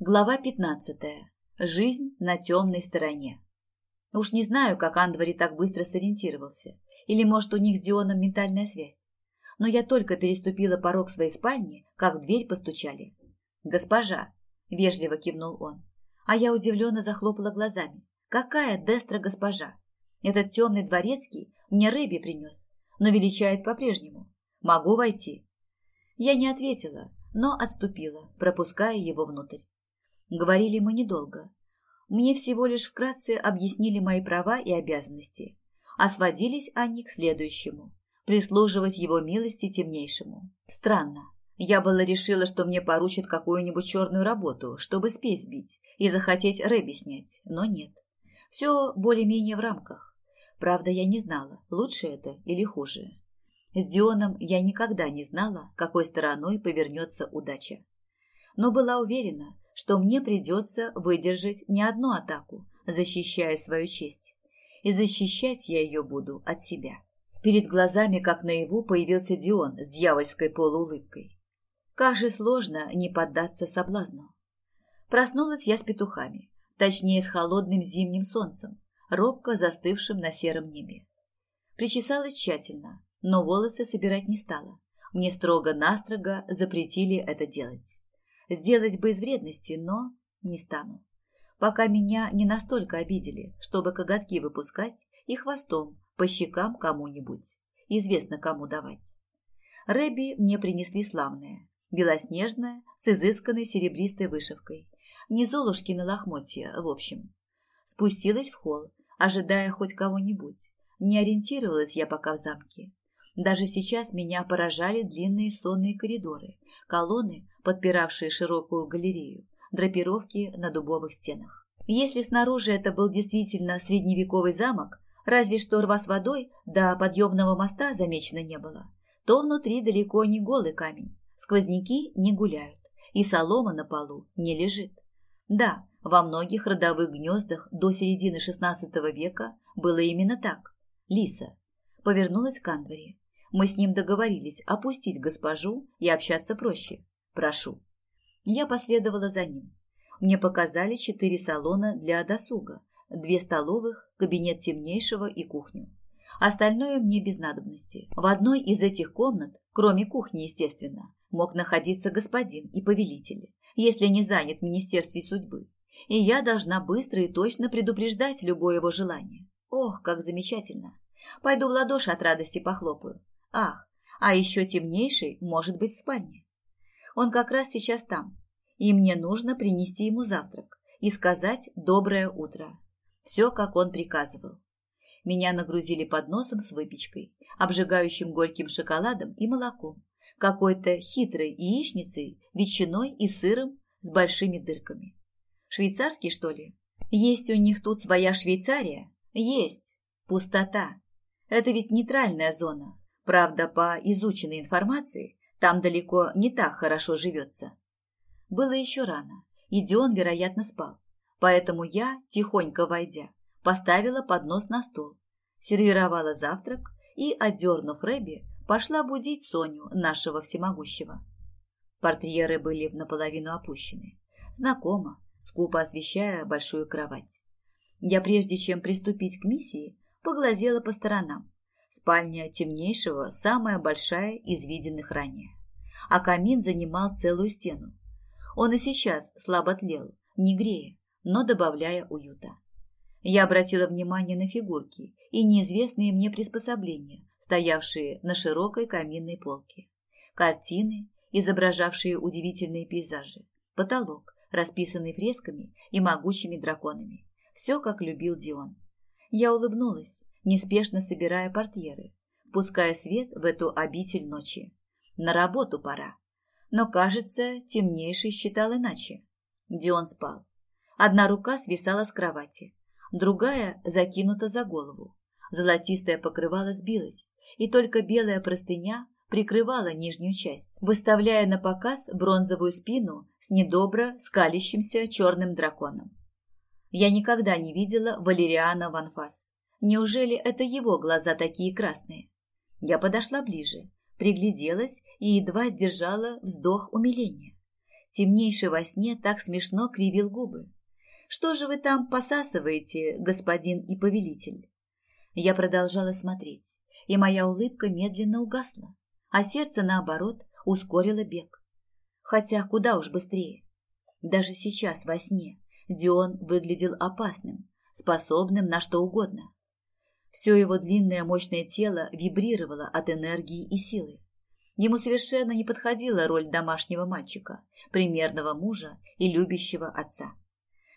Глава 15. Жизнь на темной стороне. Уж не знаю, как Андвари так быстро сориентировался, или, может, у них с Дионом ментальная связь. Но я только переступила порог своей спальни, как в дверь постучали. «Госпожа!» – вежливо кивнул он. А я удивленно захлопала глазами. «Какая Дестра госпожа? Этот темный дворецкий мне Рэби принес, но величает по-прежнему. Могу войти?» Я не ответила, но отступила, пропуская его внутрь. Говорили мы недолго. Мне всего лишь вкратце объяснили мои права и обязанности, а сводились они к следующему – прислуживать его милости темнейшему. Странно. Я было решила, что мне поручат какую-нибудь черную работу, чтобы спесь сбить и захотеть Рэби снять, но нет. Все более-менее в рамках. Правда, я не знала, лучше это или хуже. С Дионом я никогда не знала, какой стороной повернется удача. Но была уверена, что мне придется выдержать не одну атаку, защищая свою честь. И защищать я ее буду от себя. Перед глазами, как наяву, появился Дион с дьявольской полуулыбкой. Как же сложно не поддаться соблазну. Проснулась я с петухами, точнее с холодным зимним солнцем, робко застывшим на сером небе. Причесалась тщательно, но волосы собирать не стала. Мне строго-настрого запретили это делать. Сделать бы из вредности, но не стану. Пока меня не настолько обидели, чтобы коготки выпускать и хвостом по щекам кому-нибудь. Известно, кому давать. Рэби мне принесли славное, белоснежное, с изысканной серебристой вышивкой. Не золушки на лохмотья, в общем. Спустилась в холл, ожидая хоть кого-нибудь. Не ориентировалась я пока в замке. Даже сейчас меня поражали длинные сонные коридоры, колонны, подпиравшие широкую галерею, драпировки на дубовых стенах. Если снаружи это был действительно средневековый замок, разве что рва с водой до подъемного моста замечено не было, то внутри далеко не голый камень, сквозняки не гуляют, и солома на полу не лежит. Да, во многих родовых гнездах до середины XVI века было именно так. Лиса повернулась к Анваре. Мы с ним договорились опустить госпожу и общаться проще. Прошу. Я последовала за ним. Мне показали четыре салона для досуга, две столовых, кабинет темнейшего и кухню. Остальное мне без надобности. В одной из этих комнат, кроме кухни, естественно, мог находиться господин и повелитель, если не занят в Министерстве судьбы. И я должна быстро и точно предупреждать любое его желание. Ох, как замечательно! Пойду в ладоши от радости похлопаю. Ах, а еще темнейший может быть в спальне. Он как раз сейчас там, и мне нужно принести ему завтрак и сказать «доброе утро». Все, как он приказывал. Меня нагрузили подносом с выпечкой, обжигающим горьким шоколадом и молоком, какой-то хитрой яичницей, ветчиной и сыром с большими дырками. Швейцарский, что ли? Есть у них тут своя Швейцария? Есть. Пустота. Это ведь нейтральная зона, Правда, по изученной информации, там далеко не так хорошо живется. Было еще рано, и Дион, вероятно, спал. Поэтому я, тихонько войдя, поставила поднос на стол, сервировала завтрак и, отдернув Рэби, пошла будить Соню, нашего всемогущего. Портьеры были наполовину опущены. Знакомо, скупо освещая большую кровать. Я, прежде чем приступить к миссии, поглазела по сторонам Спальня темнейшего самая большая из виденных ранее. А камин занимал целую стену. Он и сейчас слабо тлел, не грея, но добавляя уюта. Я обратила внимание на фигурки и неизвестные мне приспособления, стоявшие на широкой каминной полке. Картины, изображавшие удивительные пейзажи. Потолок, расписанный фресками и могучими драконами. Все, как любил Дион. Я улыбнулась, неспешно собирая портьеры, пуская свет в эту обитель ночи. На работу пора. Но, кажется, темнейший считал иначе. Дион спал. Одна рука свисала с кровати, другая закинута за голову. Золотистое покрывало сбилось, и только белая простыня прикрывала нижнюю часть, выставляя на показ бронзовую спину с недобро скалящимся черным драконом. Я никогда не видела Валериана Ванфас. Неужели это его глаза такие красные? Я подошла ближе, пригляделась и едва сдержала вздох умиления. Темнейший во сне так смешно кривил губы. «Что же вы там посасываете, господин и повелитель?» Я продолжала смотреть, и моя улыбка медленно угасла, а сердце, наоборот, ускорило бег. Хотя куда уж быстрее. Даже сейчас во сне Дион выглядел опасным, способным на что угодно. Все его длинное мощное тело вибрировало от энергии и силы. Ему совершенно не подходила роль домашнего мальчика, примерного мужа и любящего отца.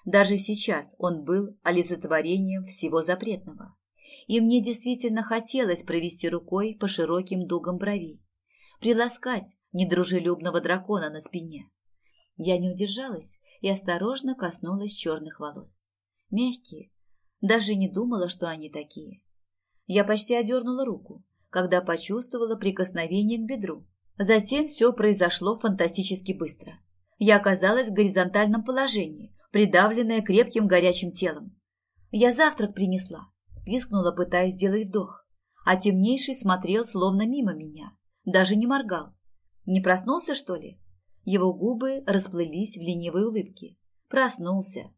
Даже сейчас он был олицетворением всего запретного. И мне действительно хотелось провести рукой по широким дугам бровей, приласкать недружелюбного дракона на спине. Я не удержалась и осторожно коснулась черных волос. Мягкие, даже не думала, что они такие. Я почти одернула руку, когда почувствовала прикосновение к бедру. Затем все произошло фантастически быстро. Я оказалась в горизонтальном положении, придавленная крепким горячим телом. «Я завтрак принесла», – пискнула, пытаясь сделать вдох. А темнейший смотрел словно мимо меня, даже не моргал. Не проснулся, что ли? Его губы расплылись в ленивой улыбке. Проснулся.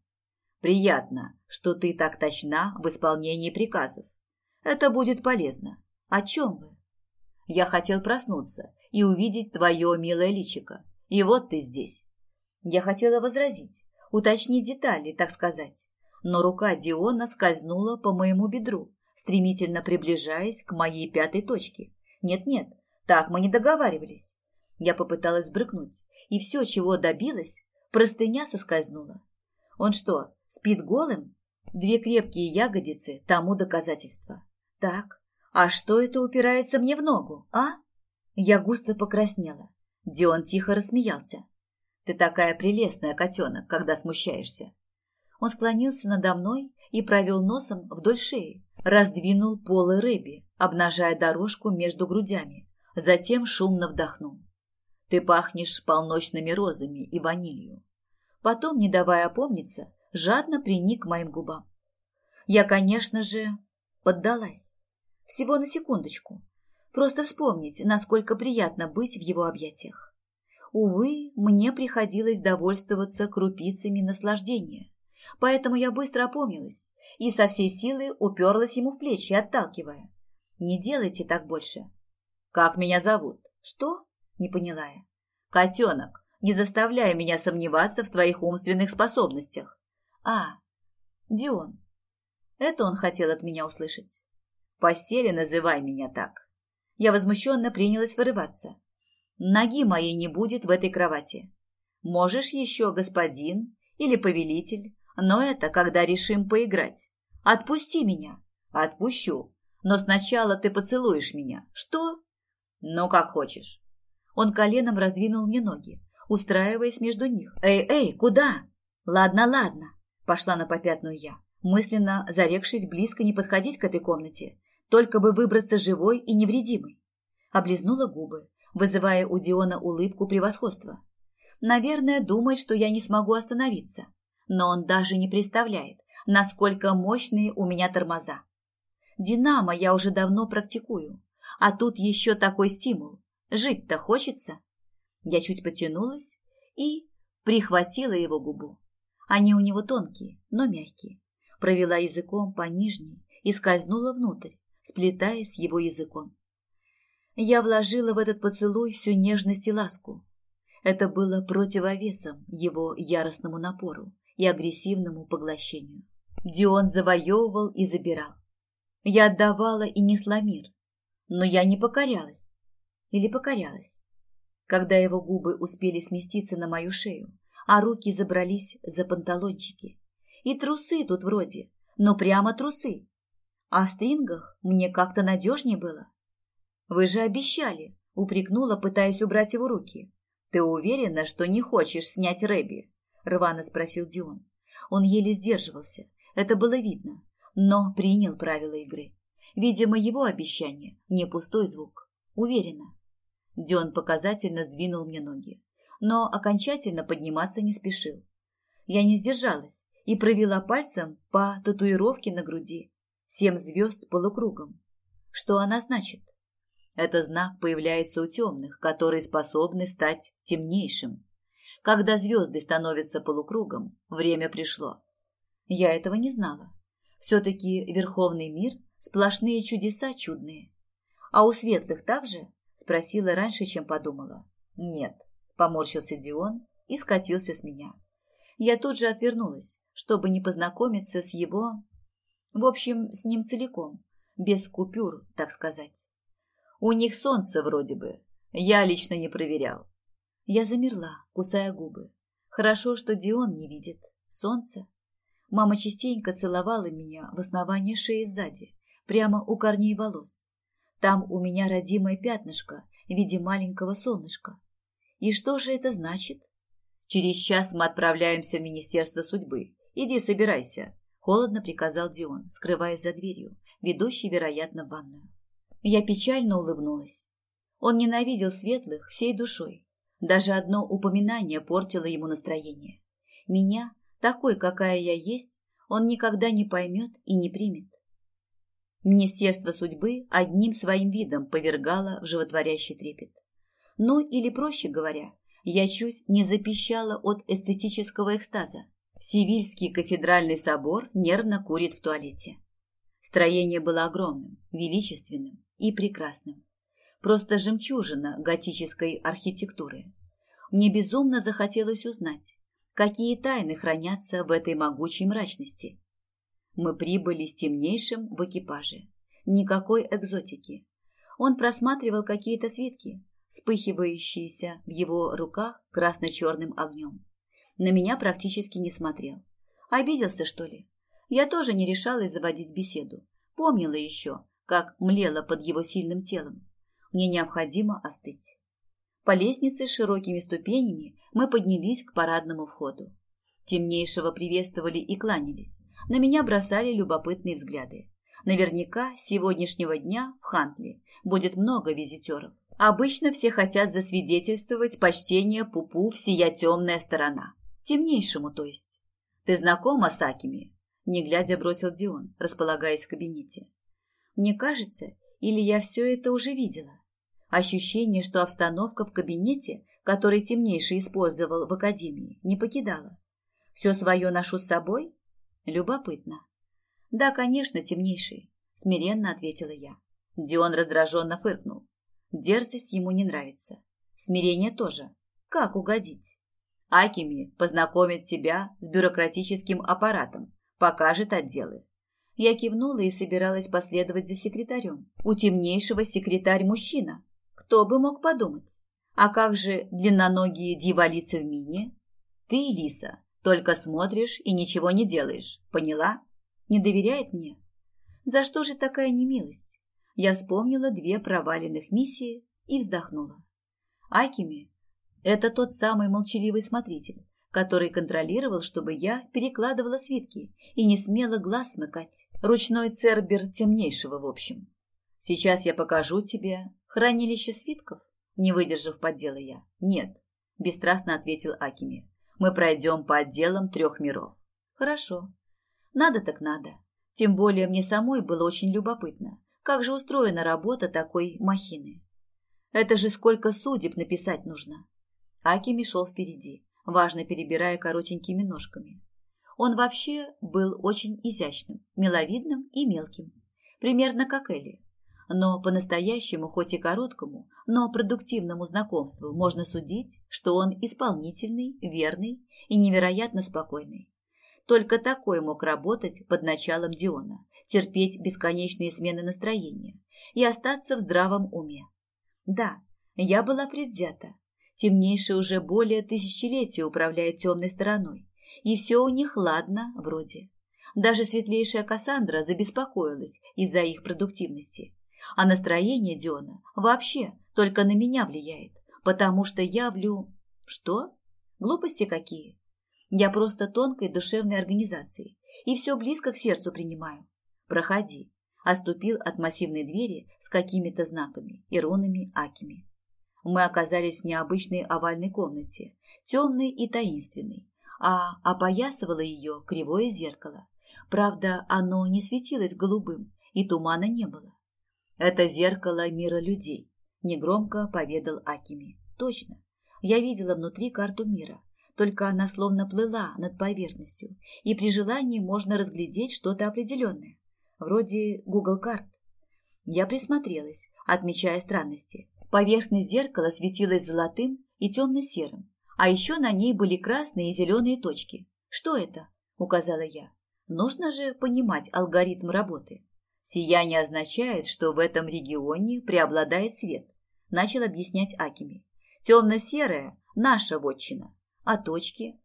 «Приятно, что ты так точна в исполнении приказов. Это будет полезно. О чем вы?» «Я хотел проснуться и увидеть твое милое личико. И вот ты здесь». Я хотела возразить, уточнить детали, так сказать. Но рука Диона скользнула по моему бедру, стремительно приближаясь к моей пятой точке. Нет-нет, так мы не договаривались. Я попыталась сбрыкнуть, и все, чего добилась, простыня соскользнула. Он что, спит голым? Две крепкие ягодицы тому доказательство. Так, а что это упирается мне в ногу, а? Я густо покраснела. Дион тихо рассмеялся. Ты такая прелестная, котенок, когда смущаешься. Он склонился надо мной и провел носом вдоль шеи, раздвинул полы рыби, обнажая дорожку между грудями, затем шумно вдохнул. Ты пахнешь полночными розами и ванилью. Потом, не давая опомниться, жадно приник к моим губам. Я, конечно же, поддалась. Всего на секундочку. Просто вспомнить, насколько приятно быть в его объятиях. Увы, мне приходилось довольствоваться крупицами наслаждения, поэтому я быстро опомнилась и со всей силы уперлась ему в плечи, отталкивая. «Не делайте так больше». «Как меня зовут?» «Что?» – не поняла я. «Котенок, не заставляй меня сомневаться в твоих умственных способностях». «А, Дион». Это он хотел от меня услышать. «В постели называй меня так». Я возмущенно принялась вырываться. Ноги моей не будет в этой кровати. Можешь еще, господин или повелитель, но это когда решим поиграть. Отпусти меня. Отпущу. Но сначала ты поцелуешь меня. Что? Ну, как хочешь. Он коленом раздвинул мне ноги, устраиваясь между них. Эй, эй, куда? Ладно, ладно. Пошла на попятную я, мысленно зарекшись близко не подходить к этой комнате, только бы выбраться живой и невредимой. Облизнула губы, вызывая у Диона улыбку превосходства. Наверное, думает, что я не смогу остановиться. Но он даже не представляет, насколько мощные у меня тормоза. Динамо я уже давно практикую, а тут еще такой стимул. Жить-то хочется. Я чуть потянулась и прихватила его губу. Они у него тонкие, но мягкие. Провела языком по нижней и скользнула внутрь, сплетаясь с его языком. Я вложила в этот поцелуй всю нежность и ласку. Это было противовесом его яростному напору и агрессивному поглощению. Дион завоевывал и забирал. Я отдавала и несла мир, но я не покорялась. Или покорялась. Когда его губы успели сместиться на мою шею, а руки забрались за панталончики. И трусы тут вроде, но прямо трусы. А в стрингах мне как-то надежнее было. Вы же обещали, упрекнула, пытаясь убрать его руки. Ты уверена, что не хочешь снять Рэби? Рвано спросил Дион. Он еле сдерживался, это было видно, но принял правила игры. Видимо, его обещание не пустой звук. Уверена. Дион показательно сдвинул мне ноги, но окончательно подниматься не спешил. Я не сдержалась и провела пальцем по татуировке на груди. Семь звезд полукругом. Что она значит? Это знак появляется у темных, которые способны стать темнейшим. Когда звезды становятся полукругом, время пришло. Я этого не знала. Все-таки верховный мир – сплошные чудеса чудные. А у светлых также? Спросила раньше, чем подумала. Нет, поморщился Дион и скатился с меня. Я тут же отвернулась, чтобы не познакомиться с его... В общем, с ним целиком, без купюр, так сказать. У них солнце вроде бы. Я лично не проверял. Я замерла, кусая губы. Хорошо, что Дион не видит. Солнце. Мама частенько целовала меня в основании шеи сзади, прямо у корней волос. Там у меня родимое пятнышко в виде маленького солнышка. И что же это значит? Через час мы отправляемся в Министерство судьбы. Иди собирайся. Холодно приказал Дион, скрываясь за дверью, ведущей, вероятно, в ванную. Я печально улыбнулась. Он ненавидел светлых всей душой. Даже одно упоминание портило ему настроение. Меня, такой, какая я есть, он никогда не поймет и не примет. Министерство судьбы одним своим видом повергало в животворящий трепет. Ну, или, проще говоря, я чуть не запищала от эстетического экстаза. Сивильский кафедральный собор нервно курит в туалете. Строение было огромным, величественным и прекрасным. Просто жемчужина готической архитектуры. Мне безумно захотелось узнать, какие тайны хранятся в этой могучей мрачности. Мы прибыли с темнейшим в экипаже. Никакой экзотики. Он просматривал какие-то свитки, вспыхивающиеся в его руках красно-черным огнем. На меня практически не смотрел. Обиделся, что ли? Я тоже не решалась заводить беседу. Помнила еще, как млела под его сильным телом. Мне необходимо остыть. По лестнице с широкими ступенями мы поднялись к парадному входу. Темнейшего приветствовали и кланялись. На меня бросали любопытные взгляды. Наверняка с сегодняшнего дня в Хантли будет много визитеров. Обычно все хотят засвидетельствовать почтение Пупу всея темная сторона. Темнейшему, то есть. Ты знакома с Акими? Не глядя бросил Дион, располагаясь в кабинете. Мне кажется, или я все это уже видела. Ощущение, что обстановка в кабинете, который темнейший использовал в академии, не покидала. Все свое ношу с собой? Любопытно. Да, конечно, темнейший, смиренно ответила я. Дион раздраженно фыркнул. Дерзость ему не нравится. Смирение тоже. Как угодить? Акими познакомит тебя с бюрократическим аппаратом, покажет отделы. Я кивнула и собиралась последовать за секретарем. У темнейшего секретарь мужчина. Кто бы мог подумать? А как же длинноногие дьяволицы в мине? Ты, Лиса, только смотришь и ничего не делаешь. Поняла? Не доверяет мне? За что же такая немилость? Я вспомнила две проваленных миссии и вздохнула. Акими – это тот самый молчаливый смотритель, который контролировал, чтобы я перекладывала свитки и не смела глаз смыкать. Ручной цербер темнейшего, в общем. Сейчас я покажу тебе хранилище свитков. Не выдержав, поддела я. Нет, бесстрастно ответил Акими. Мы пройдем по отделам трех миров. Хорошо. Надо так надо. Тем более мне самой было очень любопытно, как же устроена работа такой махины. Это же сколько судеб написать нужно. Акими шел впереди, важно перебирая коротенькими ножками. Он вообще был очень изящным, миловидным и мелким, примерно как Элли. Но по-настоящему, хоть и короткому, но продуктивному знакомству можно судить, что он исполнительный, верный и невероятно спокойный. Только такой мог работать под началом Диона, терпеть бесконечные смены настроения и остаться в здравом уме. Да, я была предвзята, Темнейший уже более тысячелетия управляет темной стороной, и все у них ладно вроде. Даже светлейшая Кассандра забеспокоилась из-за их продуктивности. А настроение Диона вообще только на меня влияет, потому что я влю... Что? Глупости какие? Я просто тонкой душевной организации и все близко к сердцу принимаю. Проходи. Оступил от массивной двери с какими-то знаками и рунами Акими. Мы оказались в необычной овальной комнате, темной и таинственной, а опоясывало ее кривое зеркало. Правда, оно не светилось голубым, и тумана не было. Это зеркало мира людей, негромко поведал Акими. Точно. Я видела внутри карту мира, только она словно плыла над поверхностью, и при желании можно разглядеть что-то определенное, вроде Google карт. Я присмотрелась, отмечая странности. Поверхность зеркала светилась золотым и темно-серым, а еще на ней были красные и зеленые точки. «Что это?» – указала я. «Нужно же понимать алгоритм работы». «Сияние означает, что в этом регионе преобладает свет», – начал объяснять Акими. «Темно-серое – наша вотчина, а точки?»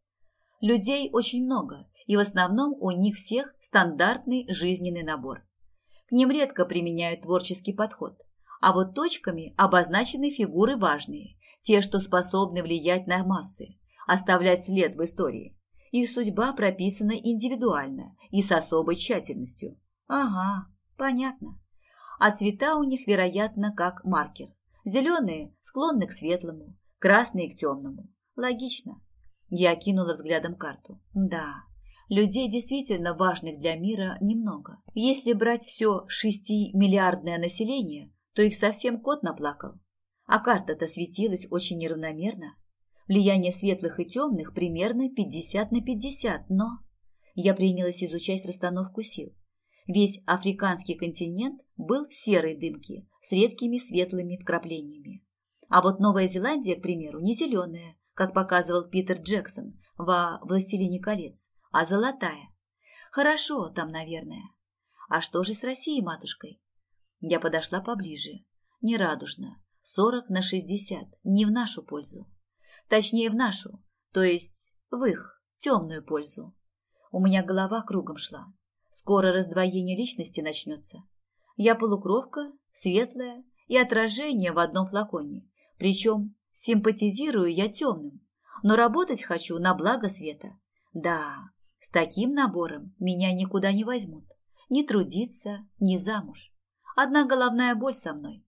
«Людей очень много, и в основном у них всех стандартный жизненный набор. К ним редко применяют творческий подход, а вот точками обозначены фигуры важные, те, что способны влиять на массы, оставлять след в истории. Их судьба прописана индивидуально и с особой тщательностью. Ага, понятно. А цвета у них, вероятно, как маркер. Зеленые склонны к светлому, красные к темному. Логично. Я кинула взглядом карту. Да, людей действительно важных для мира немного. Если брать все шестимиллиардное население, то их совсем кот наплакал. А карта-то светилась очень неравномерно. Влияние светлых и темных примерно 50 на 50, но... Я принялась изучать расстановку сил. Весь африканский континент был в серой дымке с редкими светлыми вкраплениями. А вот Новая Зеландия, к примеру, не зеленая, как показывал Питер Джексон во «Властелине колец», а золотая. Хорошо там, наверное. А что же с Россией, матушкой? Я подошла поближе. Нерадужно. Сорок на шестьдесят. Не в нашу пользу. Точнее, в нашу. То есть в их темную пользу. У меня голова кругом шла. Скоро раздвоение личности начнется. Я полукровка, светлая и отражение в одном флаконе. Причем симпатизирую я темным. Но работать хочу на благо света. Да, с таким набором меня никуда не возьмут. Ни трудиться, ни замуж. Одна головная боль со мной.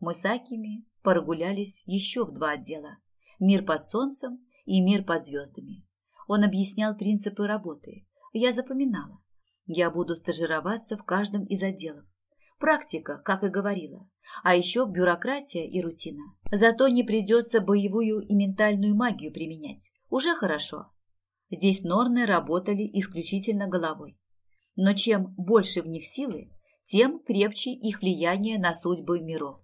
Мы с Акими прогулялись еще в два отдела. Мир под солнцем и мир под звездами. Он объяснял принципы работы. Я запоминала. Я буду стажироваться в каждом из отделов. Практика, как и говорила. А еще бюрократия и рутина. Зато не придется боевую и ментальную магию применять. Уже хорошо. Здесь Норны работали исключительно головой. Но чем больше в них силы, тем крепче их влияние на судьбы миров.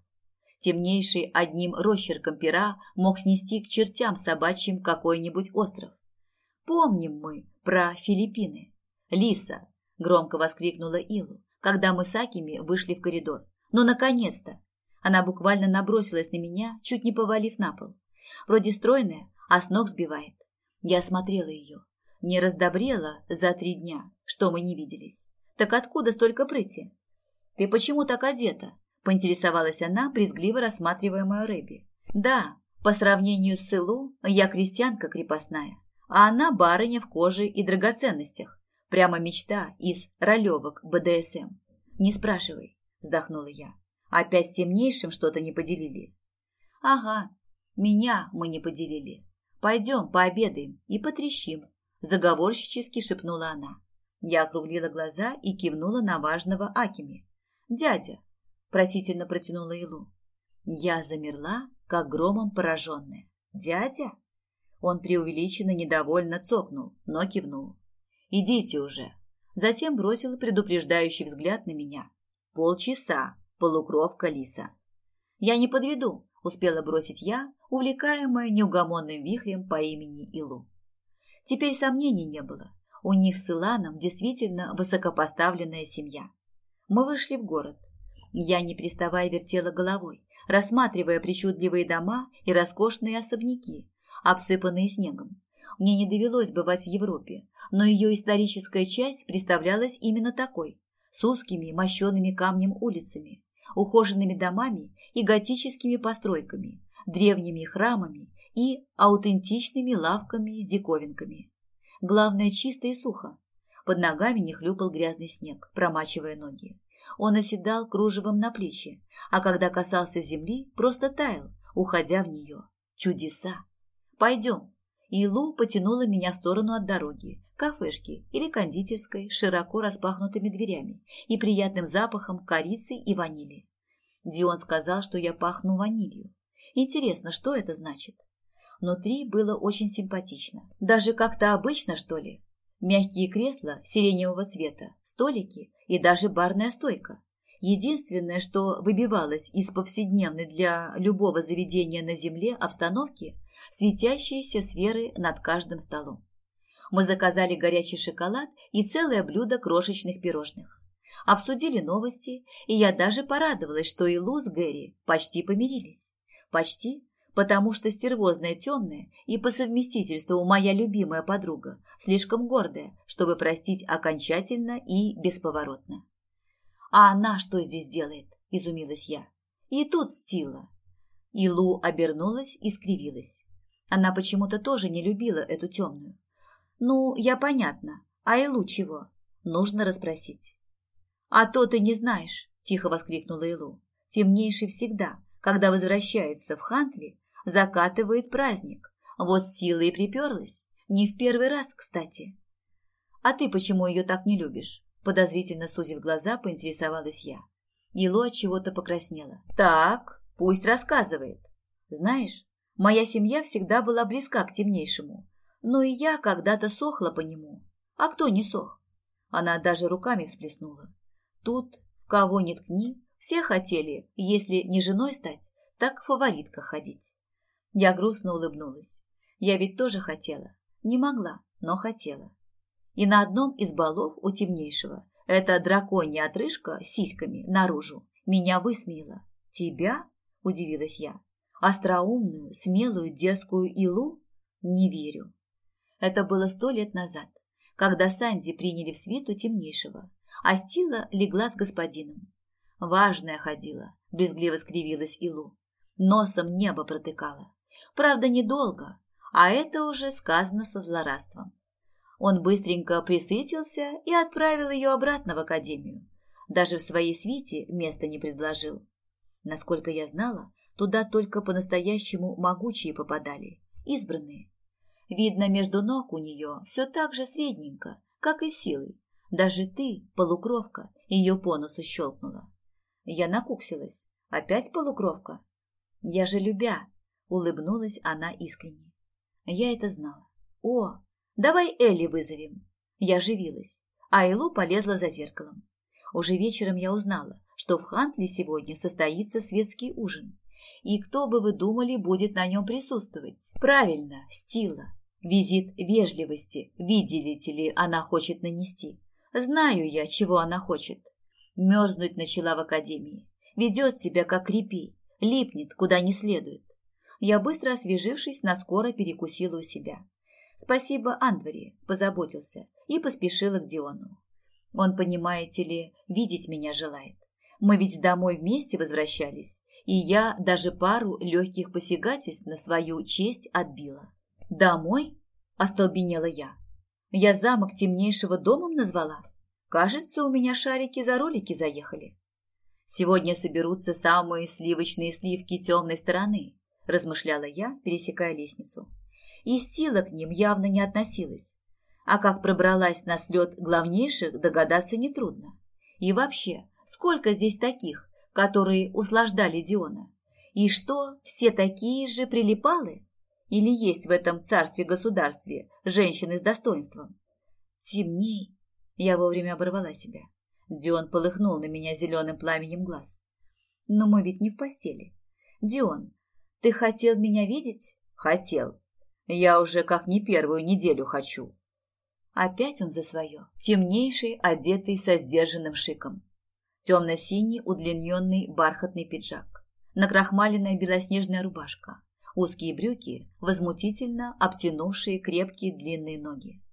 Темнейший одним росчерком пера мог снести к чертям собачьим какой-нибудь остров. Помним мы про Филиппины. «Лиса!» – громко воскликнула Илу, когда мы с Акими вышли в коридор. «Ну, наконец-то!» Она буквально набросилась на меня, чуть не повалив на пол. Вроде стройная, а с ног сбивает. Я осмотрела ее. Не раздобрела за три дня, что мы не виделись. Так откуда столько прыти? «Ты почему так одета?» – поинтересовалась она, брезгливо рассматривая мою Рэби. «Да, по сравнению с Сылу, я крестьянка крепостная, а она барыня в коже и драгоценностях. Прямо мечта из ролевок БДСМ. Не спрашивай», – вздохнула я. «Опять темнейшим что-то не поделили?» «Ага, меня мы не поделили. Пойдем пообедаем и потрещим», – заговорщически шепнула она. Я округлила глаза и кивнула на важного Акими. «Дядя!» – просительно протянула Илу. Я замерла, как громом пораженная. «Дядя?» Он преувеличенно недовольно цокнул, но кивнул. «Идите уже!» Затем бросил предупреждающий взгляд на меня. «Полчаса, полукровка лиса!» «Я не подведу!» – успела бросить я, увлекаемая неугомонным вихрем по имени Илу. Теперь сомнений не было. У них с Иланом действительно высокопоставленная семья. Мы вышли в город. Я, не приставая, вертела головой, рассматривая причудливые дома и роскошные особняки, обсыпанные снегом. Мне не довелось бывать в Европе, но ее историческая часть представлялась именно такой, с узкими, мощенными камнем улицами, ухоженными домами и готическими постройками, древними храмами и аутентичными лавками с диковинками. Главное, чисто и сухо. Под ногами не хлюпал грязный снег, промачивая ноги. Он оседал кружевом на плечи, а когда касался земли, просто таял, уходя в нее. Чудеса! Пойдем. Илу потянула меня в сторону от дороги, кафешки или кондитерской с широко распахнутыми дверями и приятным запахом корицы и ванили. Дион сказал, что я пахну ванилью. Интересно, что это значит? Внутри было очень симпатично. Даже как-то обычно, что ли. Мягкие кресла сиреневого цвета, столики и даже барная стойка. Единственное, что выбивалось из повседневной для любого заведения на земле обстановки – светящиеся сферы над каждым столом. Мы заказали горячий шоколад и целое блюдо крошечных пирожных. Обсудили новости, и я даже порадовалась, что и Лу с Гэри почти помирились. Почти, потому что стервозная темная и по совместительству моя любимая подруга, слишком гордая, чтобы простить окончательно и бесповоротно. «А она что здесь делает?» – изумилась я. «И тут стила». И Лу обернулась и скривилась. Она почему-то тоже не любила эту темную. «Ну, я понятно. А Илу чего? Нужно расспросить». «А то ты не знаешь», – тихо воскликнула Илу. «Темнейший всегда, когда возвращается в Хантли, закатывает праздник. Вот сила и приперлась. Не в первый раз, кстати. А ты почему ее так не любишь? Подозрительно сузив глаза, поинтересовалась я. Ело от чего-то покраснела. Так, пусть рассказывает. Знаешь, моя семья всегда была близка к темнейшему. Но и я когда-то сохла по нему. А кто не сох? Она даже руками всплеснула. Тут, в кого ни ткни, все хотели, если не женой стать, так в фаворитках ходить. Я грустно улыбнулась. Я ведь тоже хотела. Не могла, но хотела. И на одном из балов у темнейшего эта драконья отрыжка с сиськами наружу меня высмеяла. «Тебя?» – удивилась я. «Остроумную, смелую, дерзкую Илу? Не верю». Это было сто лет назад, когда Санди приняли в свиту темнейшего, а Стила легла с господином. Важная ходила, брезгливо скривилась Илу. Носом небо протыкала. Правда, недолго, а это уже сказано со злорадством. Он быстренько присытился и отправил ее обратно в академию. Даже в своей свите места не предложил. Насколько я знала, туда только по-настоящему могучие попадали, избранные. Видно, между ног у нее все так же средненько, как и силой. Даже ты, полукровка, ее по носу щелкнула. Я накуксилась. Опять полукровка? Я же любя, Улыбнулась она искренне. Я это знала. О, давай Элли вызовем. Я оживилась, а Элу полезла за зеркалом. Уже вечером я узнала, что в Хантли сегодня состоится светский ужин. И кто бы вы думали будет на нем присутствовать? Правильно, Стила. Визит вежливости, видите ли, она хочет нанести. Знаю я, чего она хочет. Мерзнуть начала в академии. Ведет себя как репей, липнет куда не следует я, быстро освежившись, наскоро перекусила у себя. Спасибо Андваре, позаботился и поспешила к Диону. Он, понимаете ли, видеть меня желает. Мы ведь домой вместе возвращались, и я даже пару легких посягательств на свою честь отбила. «Домой?» – остолбенела я. «Я замок темнейшего домом назвала? Кажется, у меня шарики за ролики заехали. Сегодня соберутся самые сливочные сливки темной стороны, – размышляла я, пересекая лестницу. И сила к ним явно не относилась. А как пробралась на слет главнейших, догадаться нетрудно. И вообще, сколько здесь таких, которые услаждали Диона? И что, все такие же прилипалы? Или есть в этом царстве-государстве женщины с достоинством? Темней. Я вовремя оборвала себя. Дион полыхнул на меня зеленым пламенем глаз. Но мы ведь не в постели. Дион, ты хотел меня видеть? Хотел. Я уже как не первую неделю хочу. Опять он за свое. Темнейший, одетый со сдержанным шиком. Темно-синий удлиненный бархатный пиджак. Накрахмаленная белоснежная рубашка. Узкие брюки, возмутительно обтянувшие крепкие длинные ноги.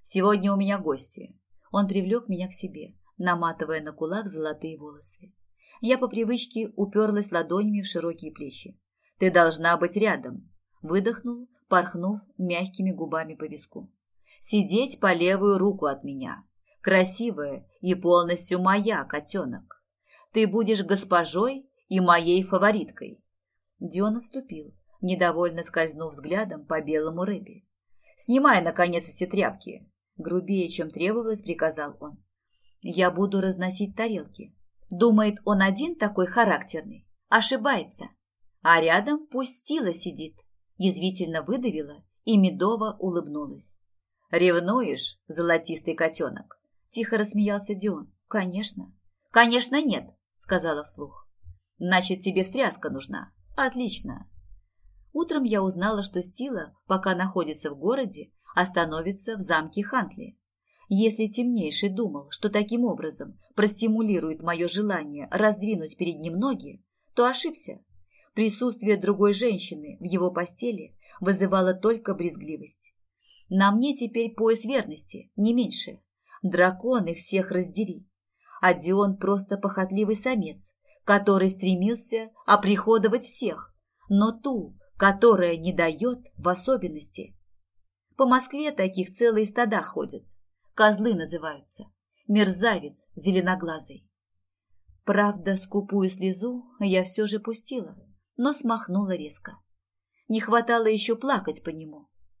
Сегодня у меня гости. Он привлек меня к себе, наматывая на кулак золотые волосы. Я по привычке уперлась ладонями в широкие плечи. Ты должна быть рядом. Выдохнул, порхнув мягкими губами по виску. Сидеть по левую руку от меня. Красивая и полностью моя, котенок. Ты будешь госпожой и моей фавориткой. Дион отступил, недовольно скользнув взглядом по белому рыбе. «Снимай, наконец, эти тряпки!» Грубее, чем требовалось, приказал он. «Я буду разносить тарелки». Думает, он один такой характерный. Ошибается а рядом пусть Стила сидит. Язвительно выдавила и медово улыбнулась. «Ревнуешь, золотистый котенок?» Тихо рассмеялся Дион. «Конечно». «Конечно нет», сказала вслух. «Значит, тебе встряска нужна. Отлично». Утром я узнала, что Стила, пока находится в городе, остановится в замке Хантли. Если темнейший думал, что таким образом простимулирует мое желание раздвинуть перед ним ноги, то ошибся. Присутствие другой женщины в его постели вызывало только брезгливость. На мне теперь пояс верности, не меньше. Драконы всех раздери. А Дион просто похотливый самец, который стремился оприходовать всех, но ту, которая не дает в особенности. По Москве таких целые стада ходят. Козлы называются. Мерзавец зеленоглазый. Правда, скупую слезу я все же пустила, но смахнула резко. Не хватало еще плакать по нему.